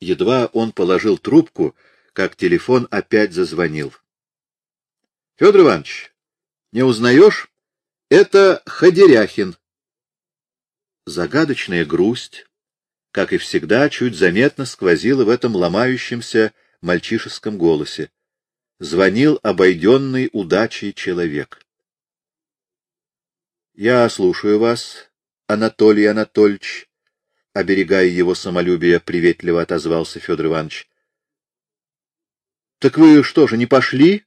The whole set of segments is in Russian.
Едва он положил трубку, как телефон опять зазвонил. — Федор Иванович, не узнаешь? Это Ходеряхин. Загадочная грусть, как и всегда, чуть заметно сквозила в этом ломающемся мальчишеском голосе. Звонил обойденный удачей человек. — Я слушаю вас, Анатолий Анатольевич, — оберегая его самолюбие, приветливо отозвался Федор Иванович. — Так вы что же, не пошли?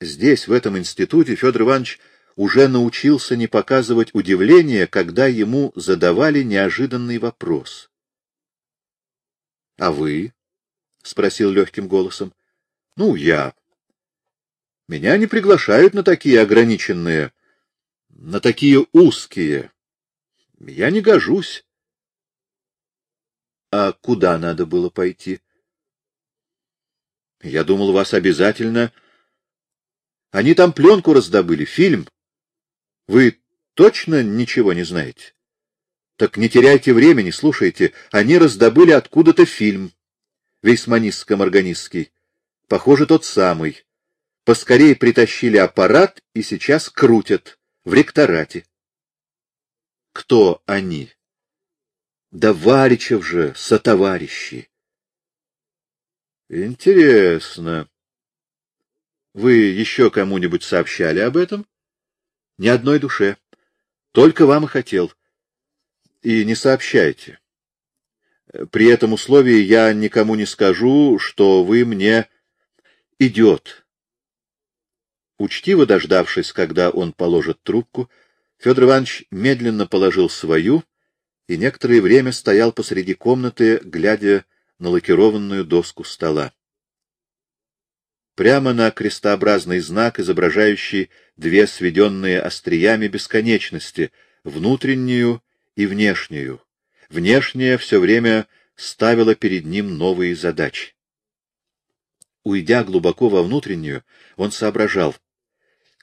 Здесь, в этом институте, Федор Иванович уже научился не показывать удивления, когда ему задавали неожиданный вопрос. — А вы? — спросил легким голосом. — Ну, я. Меня не приглашают на такие ограниченные, на такие узкие. Я не гожусь. — А куда надо было пойти? — Я думал, вас обязательно они там пленку раздобыли, фильм. Вы точно ничего не знаете? Так не теряйте времени, слушайте. Они раздобыли откуда-то фильм. Вейсманистско-морганистский. Похоже, тот самый. Поскорее притащили аппарат и сейчас крутят в ректорате. Кто они? Да Варичев же, сотоварищи. Интересно. Вы еще кому-нибудь сообщали об этом? Ни одной душе. Только вам и хотел. И не сообщайте. При этом условии я никому не скажу, что вы мне идет. Учтиво дождавшись, когда он положит трубку, Федор Иванович медленно положил свою и некоторое время стоял посреди комнаты, глядя на лакированную доску стола прямо на крестообразный знак, изображающий две сведенные остриями бесконечности, внутреннюю и внешнюю. Внешняя все время ставила перед ним новые задачи. Уйдя глубоко во внутреннюю, он соображал,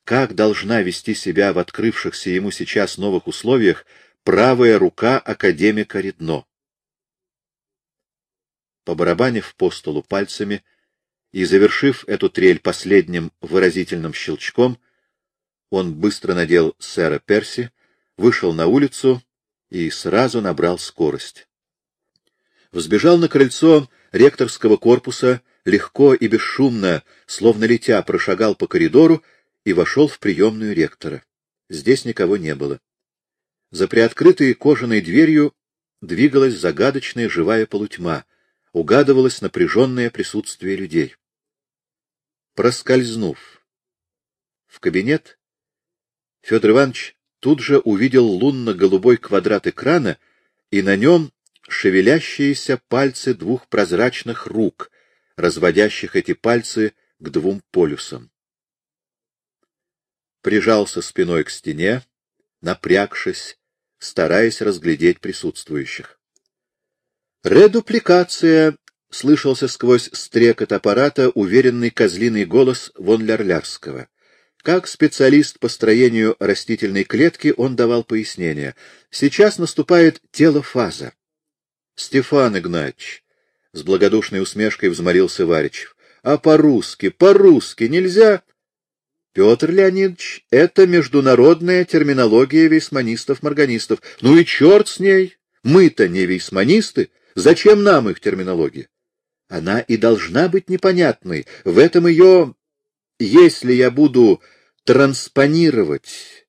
как должна вести себя в открывшихся ему сейчас новых условиях правая рука академика Редно. Побарабанив по столу пальцами, и, завершив эту трель последним выразительным щелчком, он быстро надел сэра Перси, вышел на улицу и сразу набрал скорость. Взбежал на крыльцо ректорского корпуса, легко и бесшумно, словно летя, прошагал по коридору и вошел в приемную ректора. Здесь никого не было. За приоткрытой кожаной дверью двигалась загадочная живая полутьма, угадывалось напряженное присутствие людей. Проскользнув в кабинет, Федор Иванович тут же увидел лунно-голубой квадрат экрана и на нем шевелящиеся пальцы двух прозрачных рук, разводящих эти пальцы к двум полюсам. Прижался спиной к стене, напрягшись, стараясь разглядеть присутствующих. Редупликация слышался сквозь стрекот аппарата уверенный козлиный голос вон Лярлярского. Как специалист по строению растительной клетки он давал пояснение. Сейчас наступает телофаза. — Стефан Игнатьевич, — с благодушной усмешкой взмолился Варичев, — а по-русски, по-русски нельзя? — Петр Леонидович, это международная терминология вейсманистов-морганистов. Ну и черт с ней! Мы-то не вейсманисты. Зачем нам их терминология? Она и должна быть непонятной. В этом ее, если я буду транспонировать,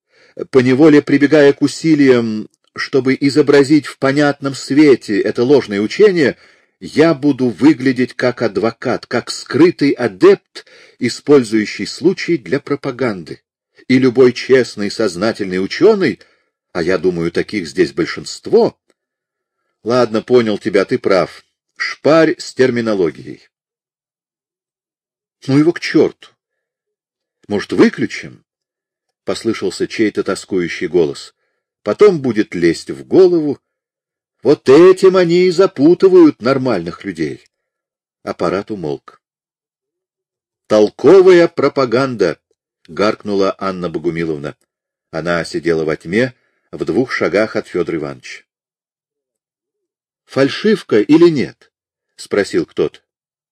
поневоле прибегая к усилиям, чтобы изобразить в понятном свете это ложное учение, я буду выглядеть как адвокат, как скрытый адепт, использующий случай для пропаганды. И любой честный, сознательный ученый, а я думаю, таких здесь большинство... Ладно, понял тебя, ты прав. Шпарь с терминологией. Ну его к черту! Может, выключим? — послышался чей-то тоскующий голос. Потом будет лезть в голову. Вот этим они и запутывают нормальных людей. Аппарат умолк. «Толковая пропаганда!» — гаркнула Анна Богумиловна. Она сидела во тьме в двух шагах от Федора Ивановича. фальшивка или нет? — спросил кто-то.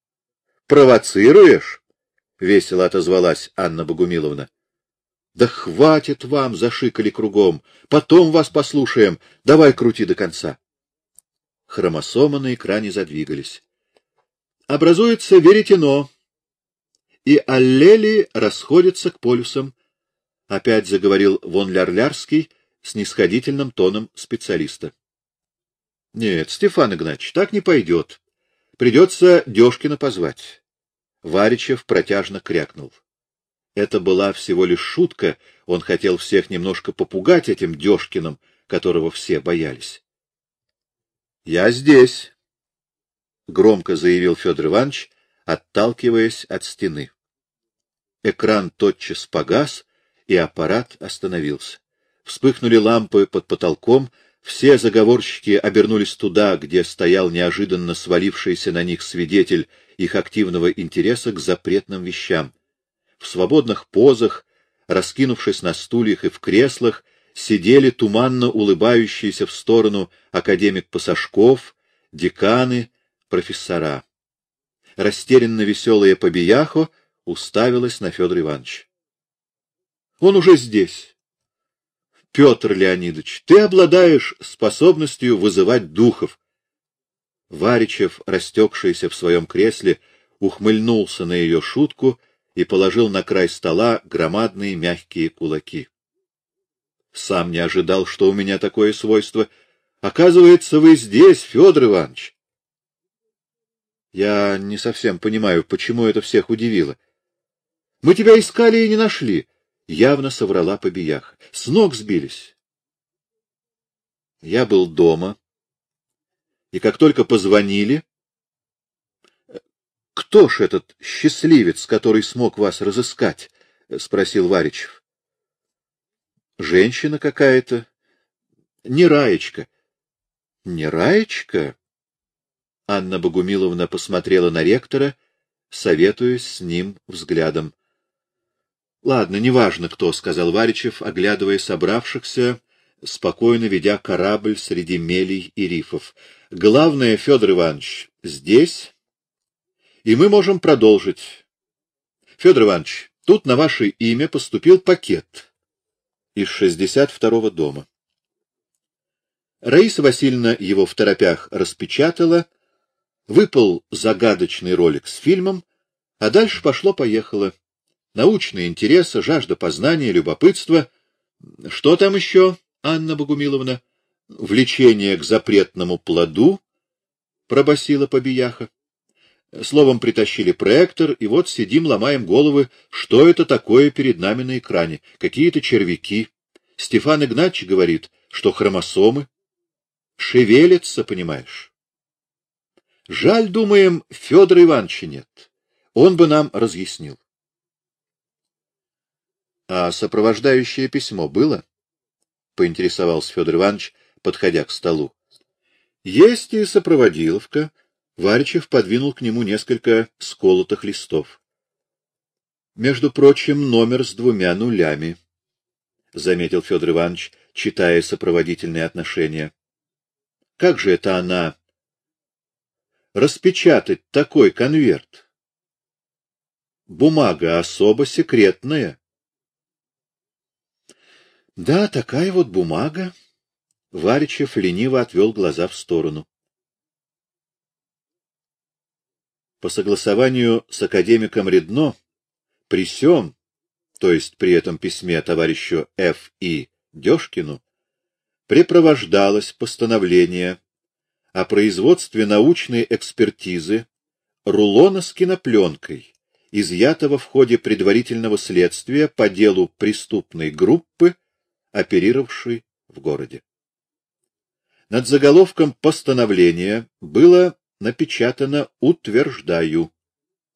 — Провоцируешь? — весело отозвалась Анна Богумиловна. — Да хватит вам, — зашикали кругом. — Потом вас послушаем. Давай крути до конца. Хромосомы на экране задвигались. Образуется веретено, и аллели расходятся к полюсам. Опять заговорил вон Лярлярский с нисходительным тоном специалиста. — Нет, Стефан Игнатьевич, так не пойдет. Придется Дёшкина позвать. Варичев протяжно крякнул. Это была всего лишь шутка, он хотел всех немножко попугать этим Дёшкиным, которого все боялись. — Я здесь, — громко заявил Федор Иванович, отталкиваясь от стены. Экран тотчас погас, и аппарат остановился. Вспыхнули лампы под потолком, все заговорщики обернулись туда, где стоял неожиданно свалившийся на них свидетель их активного интереса к запретным вещам. В свободных позах, раскинувшись на стульях и в креслах, сидели туманно улыбающиеся в сторону академик Пасашков, деканы, профессора. Растерянно веселая Побияхо уставилась на Федор Иванович. — Он уже здесь. Петр Леонидович, ты обладаешь способностью вызывать духов. Варичев, растекшийся в своем кресле, ухмыльнулся на ее шутку и положил на край стола громадные мягкие кулаки. Сам не ожидал, что у меня такое свойство. Оказывается, вы здесь, Федор Иванович. Я не совсем понимаю, почему это всех удивило. Мы тебя искали и не нашли явно соврала Побияха. С ног сбились. Я был дома, и как только позвонили... — Кто ж этот счастливец, который смог вас разыскать? — спросил Варичев. — Женщина какая-то. Не Раечка. — Не Раечка? Анна Богумиловна посмотрела на ректора, советуясь с ним взглядом. — Ладно, неважно кто, — сказал Варичев, оглядывая собравшихся, спокойно ведя корабль среди мелей и рифов. — Главное, Федор Иванович, здесь, и мы можем продолжить. Федор Иванович, тут на ваше имя поступил пакет из 62-го дома. Раиса Васильевна его в торопях распечатала, выпал загадочный ролик с фильмом, а дальше пошло-поехало научные интересы, жажда познания, любопытство. Что там еще, Анна Богумиловна? Влечение к запретному плоду, пробасила Побияха. Словом, притащили проектор, и вот сидим, ломаем головы, что это такое перед нами на экране. Какие-то червяки. Стефан Игнатьевич говорит, что хромосомы. Шевелятся, понимаешь. Жаль, думаем, Федора Ивановича нет. Он бы нам разъяснил. А сопровождающее письмо было? — поинтересовался Федор Иванович, подходя к столу. — Есть и сопроводиловка. Варичев подвинул к нему несколько сколотых листов. — Между прочим, номер с двумя нулями, — заметил Федор Иванович, читая сопроводительные отношения. — Как же это она распечатать такой конверт? Бумага особо секретная. Да, такая вот бумага. Варичев лениво отвел глаза в сторону. По согласованию с академиком Редно, при сём, то есть при этом письме товарищу Ф. И. Дёшкину, препровождалось постановление о производстве научной экспертизы рулона с кинопленкой, изъятого в ходе предварительного следствия по делу преступной группы оперировавший в городе. Над заголовком постановления было напечатано «Утверждаю»,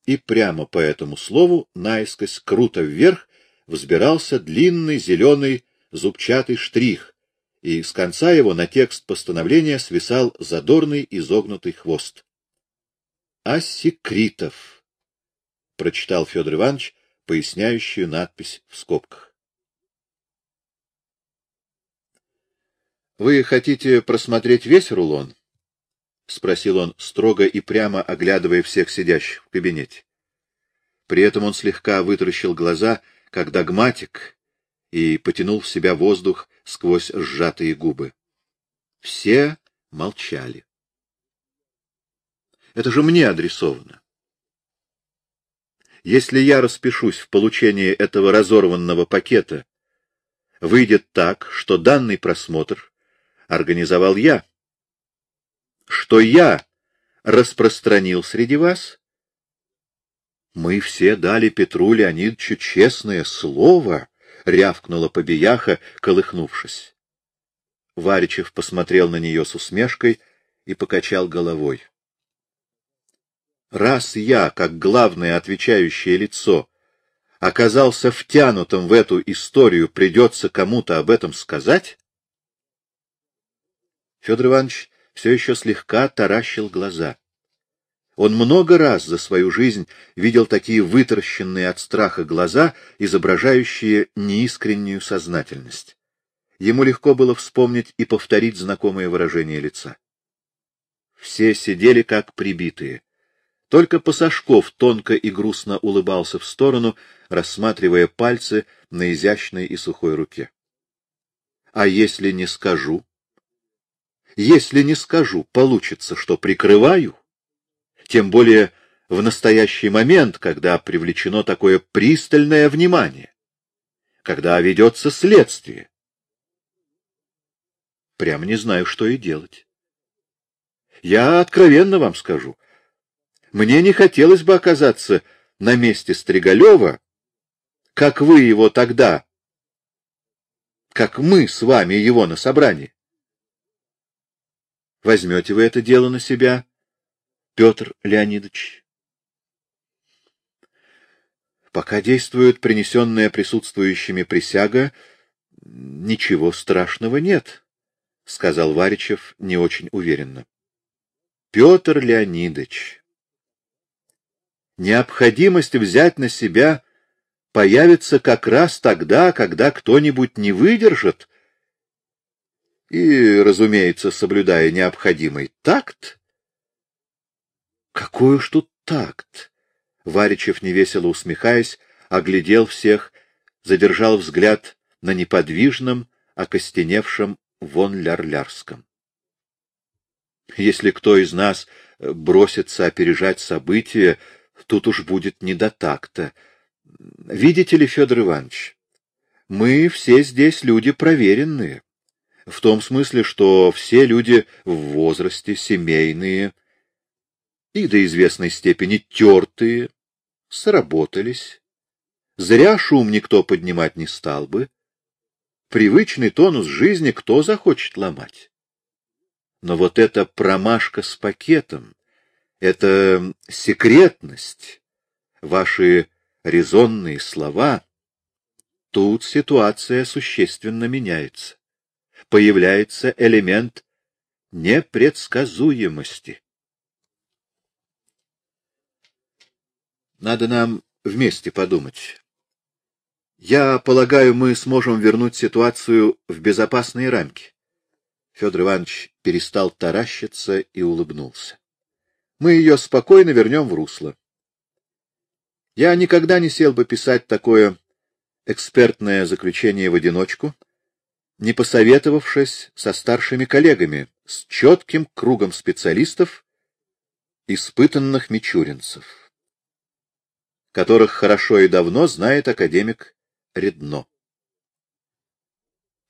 и прямо по этому слову, наискось круто вверх, взбирался длинный зеленый зубчатый штрих, и с конца его на текст постановления свисал задорный изогнутый хвост. «Асекритов», — прочитал Федор Иванович поясняющую надпись в скобках. Вы хотите просмотреть весь рулон? — спросил он, строго и прямо оглядывая всех сидящих в кабинете. При этом он слегка вытаращил глаза, как догматик, и потянул в себя воздух сквозь сжатые губы. Все молчали. Это же мне адресовано. Если я распишусь в получении этого разорванного пакета, выйдет так, что данный просмотр организовал я, что я распространил среди вас. Мы все дали Петру Леонидовичу честное слово, — рявкнула побияха, колыхнувшись. Варичев посмотрел на нее с усмешкой и покачал головой. Раз я, как главное отвечающее лицо, оказался втянутым в эту историю, придется кому-то об этом сказать? Федор Иванович все еще слегка таращил глаза. Он много раз за свою жизнь видел такие вытаращенные от страха глаза, изображающие неискреннюю сознательность. Ему легко было вспомнить и повторить знакомое выражение лица. Все сидели как прибитые. Только Пасашков тонко и грустно улыбался в сторону, рассматривая пальцы на изящной и сухой руке. — А если не скажу? Если не скажу, получится, что прикрываю? Тем более в настоящий момент, когда привлечено такое пристальное внимание, когда ведется следствие. Прямо не знаю, что и делать. Я откровенно вам скажу, мне не хотелось бы оказаться на месте Стригалева, как вы его тогда, как мы с вами его на собрании. Возьмете вы это дело на себя, Петр Леонидович? Пока действует принесенная присутствующими присяга, ничего страшного нет, — сказал Варичев не очень уверенно. Петр Леонидович, необходимость взять на себя появится как раз тогда, когда кто-нибудь не выдержит, и, разумеется, соблюдая необходимый такт. Какой уж тут такт? Варичев, невесело усмехаясь, оглядел всех, задержал взгляд на неподвижном, окостеневшем вон Лярлярском. Если кто из нас бросится опережать события, тут уж будет не до такта. Видите ли, Федор Иванович, мы все здесь люди проверенные. В том смысле, что все люди в возрасте, семейные и до известной степени тертые, сработались. Зря шум никто поднимать не стал бы. Привычный тонус жизни кто захочет ломать? Но вот эта промашка с пакетом, это секретность, ваши резонные слова, тут ситуация существенно меняется. Появляется элемент непредсказуемости. Надо нам вместе подумать. Я полагаю, мы сможем вернуть ситуацию в безопасные рамки. Федор Иванович перестал таращиться и улыбнулся мы ее спокойно вернем в русло. Я никогда не сел бы писать такое экспертное заключение в одиночку, не посоветовавшись со старшими коллегами, с четким кругом специалистов, испытанных мичуринцев, которых хорошо и давно знает академик Редно.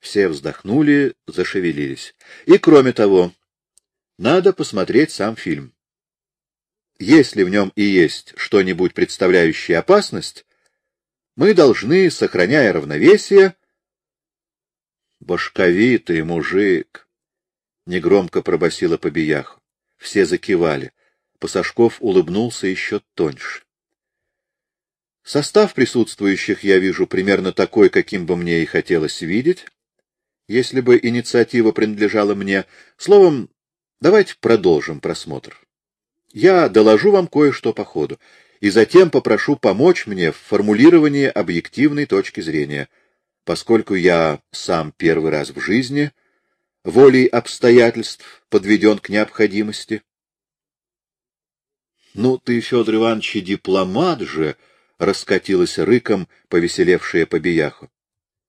Все вздохнули, зашевелились. И, кроме того, надо посмотреть сам фильм. Если в нем и есть что-нибудь представляющее опасность, мы должны, сохраняя равновесие... Башковитый мужик! Негромко пробасила побияху. Все закивали. Пасашков улыбнулся еще тоньше. Состав присутствующих я вижу примерно такой, каким бы мне и хотелось видеть, если бы инициатива принадлежала мне. Словом, давайте продолжим просмотр. Я доложу вам кое-что по ходу, и затем попрошу помочь мне в формулировании объективной точки зрения. Поскольку я сам первый раз в жизни волей обстоятельств подведен к необходимости. — Ну ты, Федор Иванович, дипломат же! — раскатилась рыком повеселевшая побияху.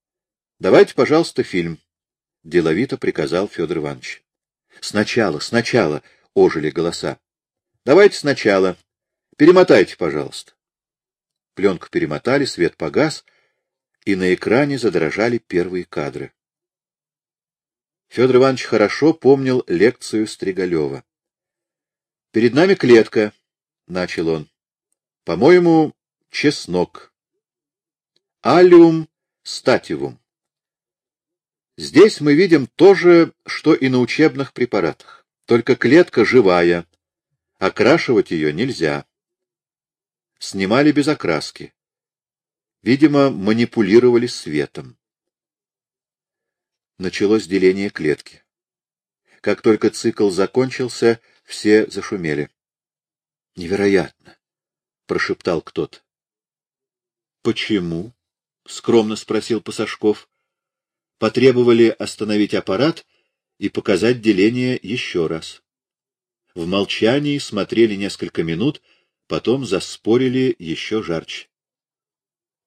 — Давайте, пожалуйста, фильм, — деловито приказал Федор Иванович. — Сначала, сначала, — ожили голоса. — Давайте сначала. Перемотайте, пожалуйста. Пленку перемотали, свет погас, и на экране задрожали первые кадры. Федор Иванович хорошо помнил лекцию Стригалева. «Перед нами клетка», — начал он. «По-моему, чеснок. Алиум стативум. Здесь мы видим то же, что и на учебных препаратах, только клетка живая, окрашивать ее нельзя. Снимали без окраски. Видимо, манипулировали светом. Началось деление клетки. Как только цикл закончился, все зашумели. — Невероятно! — прошептал кто-то. — Почему? — скромно спросил Пасашков. Потребовали остановить аппарат и показать деление еще раз. В молчании смотрели несколько минут, потом заспорили еще жарче.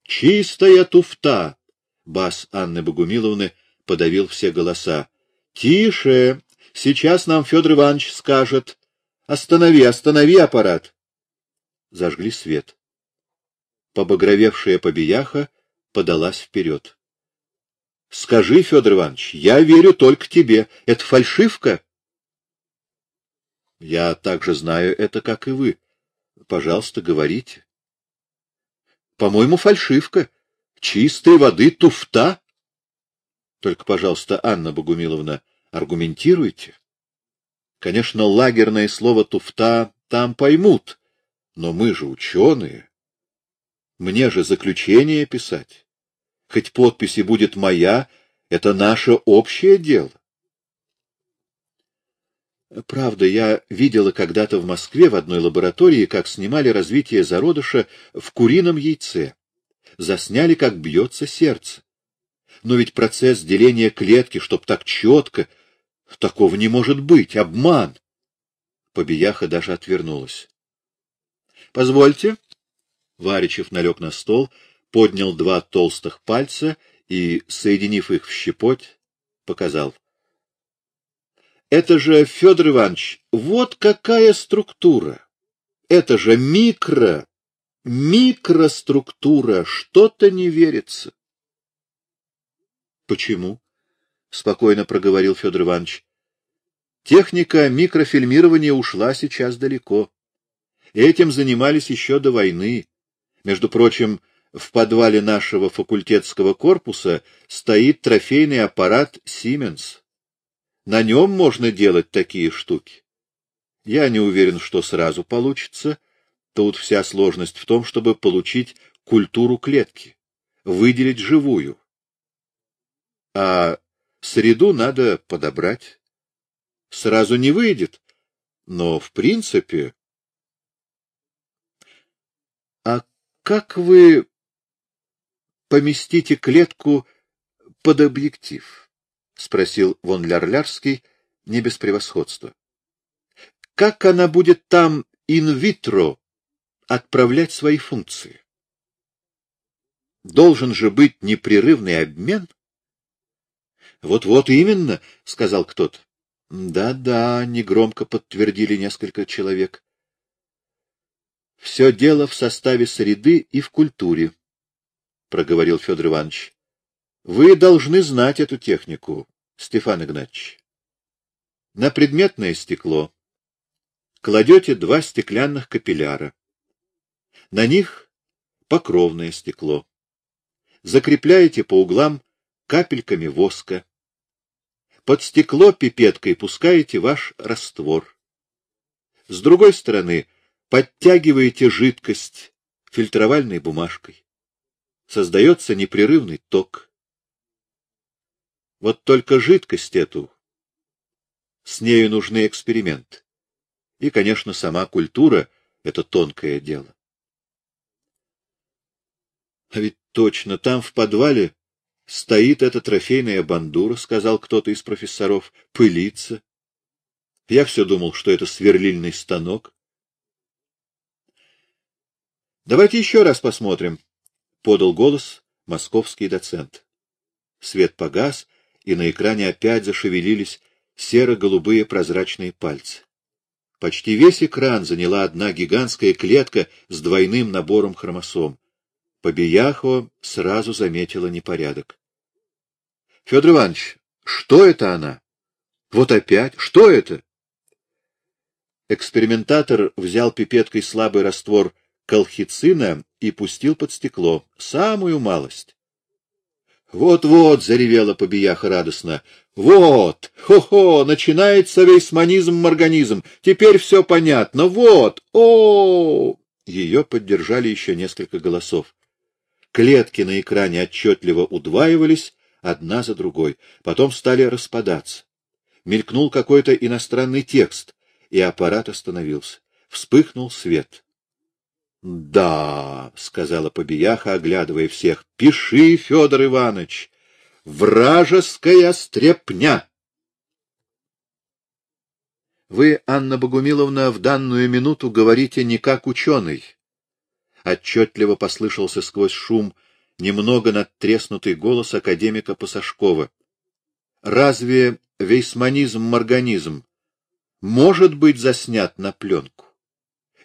«Чистая туфта!» — бас Анны Богумиловны подавил все голоса. «Тише! Сейчас нам Федор Иванович скажет. Останови, останови аппарат!» Зажгли свет. Побагровевшая побияха подалась вперед. — Скажи, Федор Иванович, я верю только тебе. Это фальшивка? — Я также знаю это, как и вы. Пожалуйста, говорите. — По-моему, фальшивка. Чистой воды туфта. Только, пожалуйста, Анна Богумиловна, аргументируйте. Конечно, лагерное слово «туфта» там поймут, но мы же ученые. Мне же заключение писать. Хоть подпись и будет моя, это наше общее дело. Правда, я видела когда-то в Москве в одной лаборатории, как снимали развитие зародыша в курином яйце. Засняли, как бьется сердце. Но ведь процесс деления клетки, чтоб так четко, такого не может быть, обман. Побияха даже отвернулась. — Позвольте. Варичев налег на стол, поднял два толстых пальца и, соединив их в щепоть, показал — это же, Федор Иванович, вот какая структура. Это же микро, микроструктура, что-то не верится. Почему? Спокойно проговорил Федор Иванович. Техника микрофильмирования ушла сейчас далеко. Этим занимались еще до войны. Между прочим, в подвале нашего факультетского корпуса стоит трофейный аппарат «Сименс». На нем можно делать такие штуки. Я не уверен, что сразу получится. Тут вся сложность в том, чтобы получить культуру клетки, выделить живую. А среду надо подобрать. Сразу не выйдет, но в принципе... А как вы поместите клетку под объектив? — спросил вон Лярлярский, не без превосходства. — Как она будет там инвитро отправлять свои функции? Должен же быть непрерывный обмен. Вот-вот именно, — сказал кто-то. Да-да, — негромко подтвердили несколько человек. Все дело в составе среды и в культуре, — проговорил Федор Иванович. Вы должны знать эту технику, Стефан Игнатьевич. На предметное стекло кладете два стеклянных капилляра. На них покровное стекло. Закрепляете по углам капельками воска. Под стекло пипеткой пускаете ваш раствор. С другой стороны подтягиваете жидкость фильтровальной бумажкой. Создается непрерывный ток. Вот только жидкость эту, с нею нужны эксперимент. И, конечно, сама культура — это тонкое дело. А ведь точно там, в подвале, Стоит эта трофейная бандура, — сказал кто-то из профессоров, — пылится. Я все думал, что это сверлильный станок. Давайте еще раз посмотрим, — подал голос московский доцент. Свет погас, и на экране опять зашевелились серо-голубые прозрачные пальцы. Почти весь экран заняла одна гигантская клетка с двойным набором хромосом. Побияхо сразу заметила непорядок. — Федор Иванович, что это она? Вот опять? Что это? Экспериментатор взял пипеткой слабый раствор колхицина и пустил под стекло. Самую малость. Вот-вот, — заревела побияха радостно, — вот, хо-хо, начинается вейсманизм-морганизм, теперь все понятно, вот, о, Ее поддержали еще несколько голосов. Клетки на экране отчетливо удваивались, одна за другой, потом стали распадаться. Мелькнул какой-то иностранный текст, и аппарат остановился. Вспыхнул свет. — Да, — сказала Побияха, оглядывая всех, — пиши, Федор Иванович, вражеская стрепня. Вы, Анна Богумиловна, в данную минуту говорите не как ученый. Отчетливо послышался сквозь шум немного надтреснутый голос академика Пасашкова. Разве вейсманизм-морганизм может быть заснят на пленку?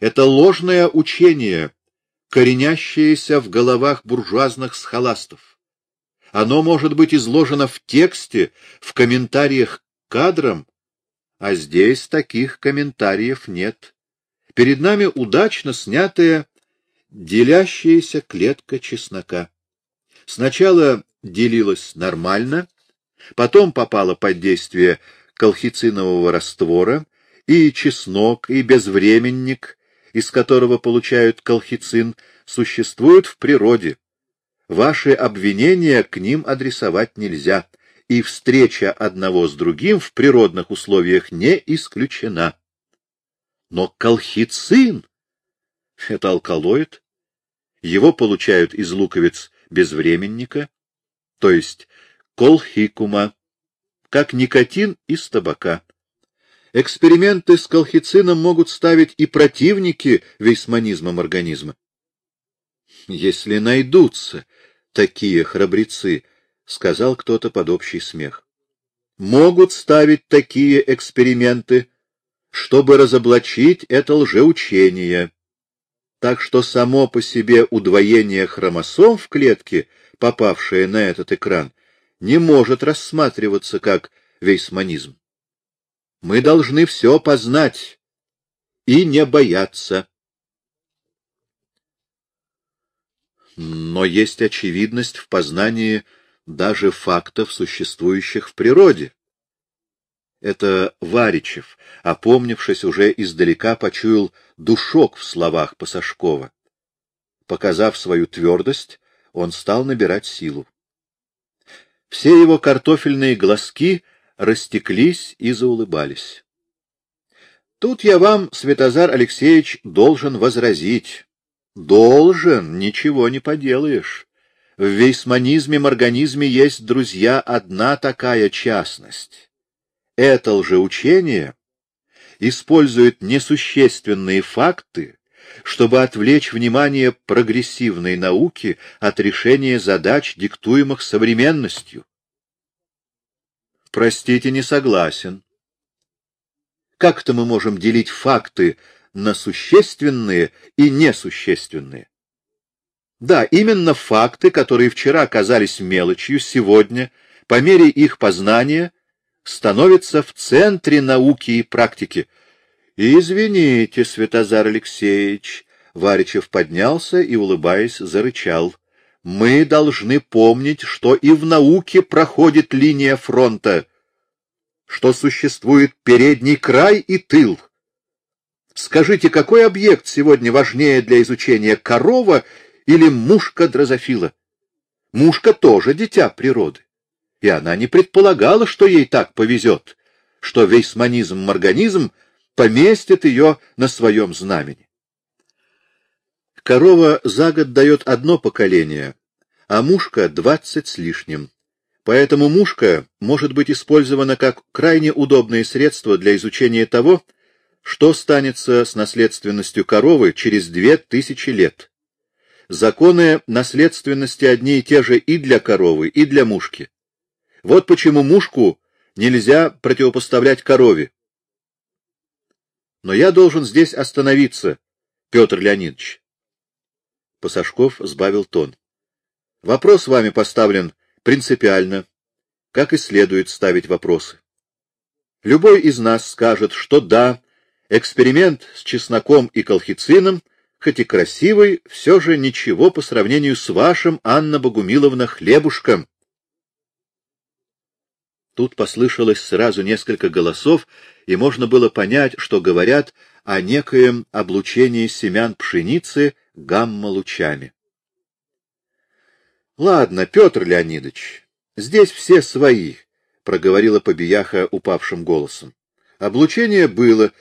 Это ложное учение, коренящееся в головах буржуазных схоластов. Оно может быть изложено в тексте, в комментариях к кадрам, а здесь таких комментариев нет. Перед нами удачно снятая делящаяся клетка чеснока. Сначала делилась нормально, потом попала под действие колхицинового раствора, и чеснок, и безвременник, из которого получают колхицин, существуют в природе. Ваши обвинения к ним адресовать нельзя, и встреча одного с другим в природных условиях не исключена. Но колхицин — это алкалоид. Его получают из луковиц безвременника, то есть колхикума, как никотин из табака. Эксперименты с колхицином могут ставить и противники вейсманизмом организма. Если найдутся такие храбрецы, — сказал кто-то под общий смех. Могут ставить такие эксперименты, чтобы разоблачить это лжеучение. Так что само по себе удвоение хромосом в клетке, попавшее на этот экран, не может рассматриваться как вейсманизм. Мы должны все познать и не бояться. Но есть очевидность в познании даже фактов, существующих в природе. Это Варичев, опомнившись уже издалека, почуял душок в словах Пасашкова. Показав свою твердость, он стал набирать силу. Все его картофельные глазки растеклись и заулыбались. Тут я вам, Святозар Алексеевич, должен возразить. Должен, ничего не поделаешь. В вейсманизме-морганизме есть, друзья, одна такая частность. Это лжеучение использует несущественные факты, чтобы отвлечь внимание прогрессивной науки от решения задач, диктуемых современностью. Простите, не согласен. Как-то мы можем делить факты на существенные и несущественные? Да, именно факты, которые вчера казались мелочью, сегодня, по мере их познания, становятся в центре науки и практики. Извините, Святозар Алексеевич, Варичев поднялся и, улыбаясь, зарычал мы должны помнить, что и в науке проходит линия фронта, что существует передний край и тыл. Скажите, какой объект сегодня важнее для изучения, корова или мушка дрозофила? Мушка тоже дитя природы, и она не предполагала, что ей так повезет, что вейсманизм-морганизм поместит ее на своем знамени. Корова за год дает одно поколение, а мушка — двадцать с лишним. Поэтому мушка может быть использована как крайне удобное средство для изучения того, что станется с наследственностью коровы через две тысячи лет. Законы наследственности одни и те же и для коровы, и для мушки. Вот почему мушку нельзя противопоставлять корове. Но я должен здесь остановиться, Петр Леонидович. Пасашков сбавил тон. Вопрос вами поставлен принципиально, как и следует ставить вопросы. Любой из нас скажет, что да, эксперимент с чесноком и колхицином, хоть и красивый, все же ничего по сравнению с вашим, Анна Богумиловна, хлебушком. Тут послышалось сразу несколько голосов, и можно было понять, что говорят о некоем облучении семян пшеницы гамма-лучами. — Ладно, Петр Леонидович, здесь все свои, — проговорила Побияха упавшим голосом. Облучение было,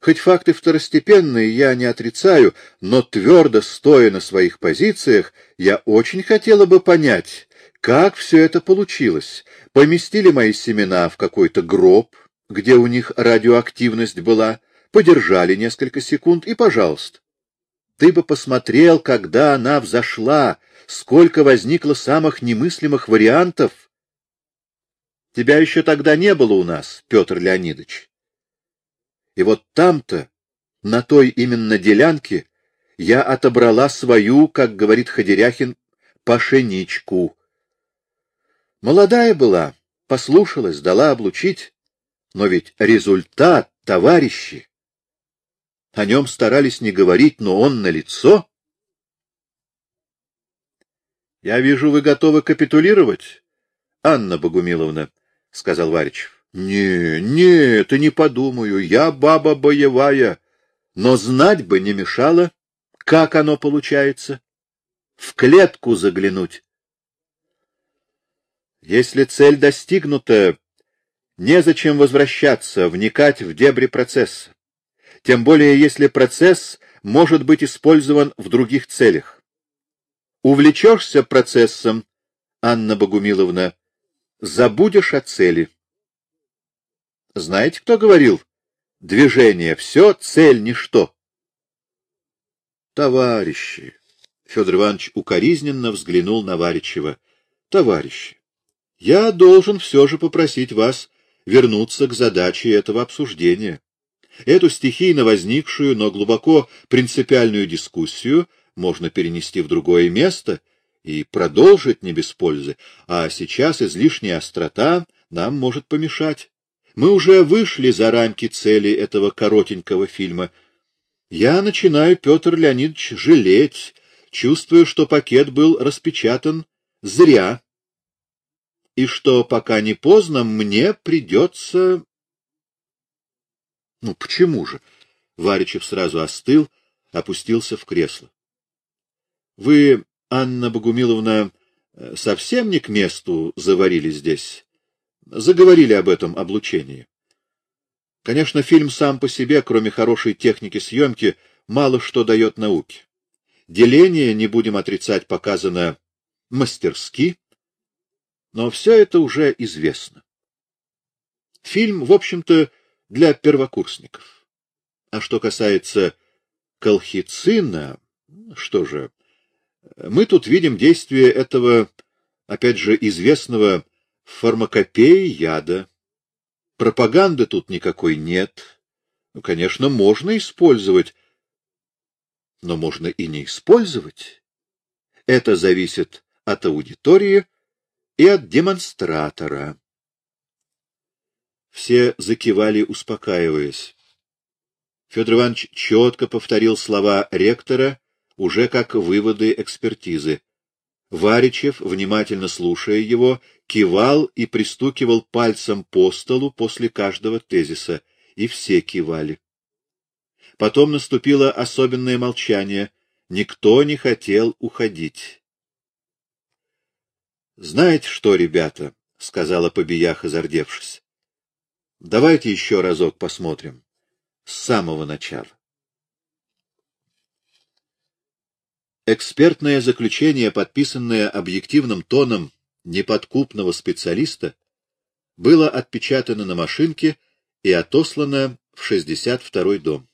хоть факты второстепенные я не отрицаю, но твердо стоя на своих позициях, я очень хотела бы понять, как все это получилось? Поместили мои семена в какой-то гроб, где у них радиоактивность была, подержали несколько секунд и, пожалуйста. Ты бы посмотрел, когда она взошла, сколько возникло самых немыслимых вариантов. Тебя еще тогда не было у нас, Петр Леонидович. И вот там-то, на той именно делянке, я отобрала свою, как говорит Ходеряхин, пашеничку, Молодая была, послушалась, дала облучить. Но ведь результат, товарищи! О нем старались не говорить, но он налицо. — Я вижу, вы готовы капитулировать, Анна Богумиловна, — сказал Варичев. — Не, не, это не подумаю, я баба боевая, но знать бы не мешало, как оно получается. В клетку заглянуть. Если цель достигнута, незачем возвращаться, вникать в дебри процесса. Тем более, если процесс может быть использован в других целях. Увлечешься процессом, Анна Богумиловна, забудешь о цели. Знаете, кто говорил? Движение — все, цель — ничто. Товарищи! Федор Иванович укоризненно взглянул на Варичева. Товарищи! я должен все же попросить вас вернуться к задаче этого обсуждения. Эту стихийно возникшую, но глубоко принципиальную дискуссию можно перенести в другое место и продолжить не без пользы, а сейчас излишняя острота нам может помешать. Мы уже вышли за рамки цели этого коротенького фильма. Я начинаю, Петр Леонидович, жалеть, чувствую, что пакет был распечатан зря и что, пока не поздно, мне придется... Ну, почему же? Варичев сразу остыл, опустился в кресло. Вы, Анна Богумиловна, совсем не к месту заварили здесь. Заговорили об этом облучении. Конечно, фильм сам по себе, кроме хорошей техники съемки, мало что дает науке. Деление, не будем отрицать, показано мастерски, но все это уже известно. Фильм, в общем-то, для первокурсников. А что касается колхицина, что же, мы тут видим действие этого, опять же, известного фармакопеи яда. Пропаганды тут никакой нет. Ну, конечно, можно использовать, но можно и не использовать. Это зависит от аудитории, и от демонстратора. Все закивали, успокаиваясь. Федор Иванович четко повторил слова ректора, уже как выводы экспертизы. Варичев, внимательно слушая его, кивал и пристукивал пальцем по столу после каждого тезиса, и все кивали. Потом наступило особенное молчание. Никто не хотел уходить. — Знаете что, ребята, — сказала Побияха, зардевшись, — давайте еще разок посмотрим. С самого начала. Экспертное заключение, подписанное объективным тоном неподкупного специалиста было отпечатано на машинке и отослано в 62-й дом.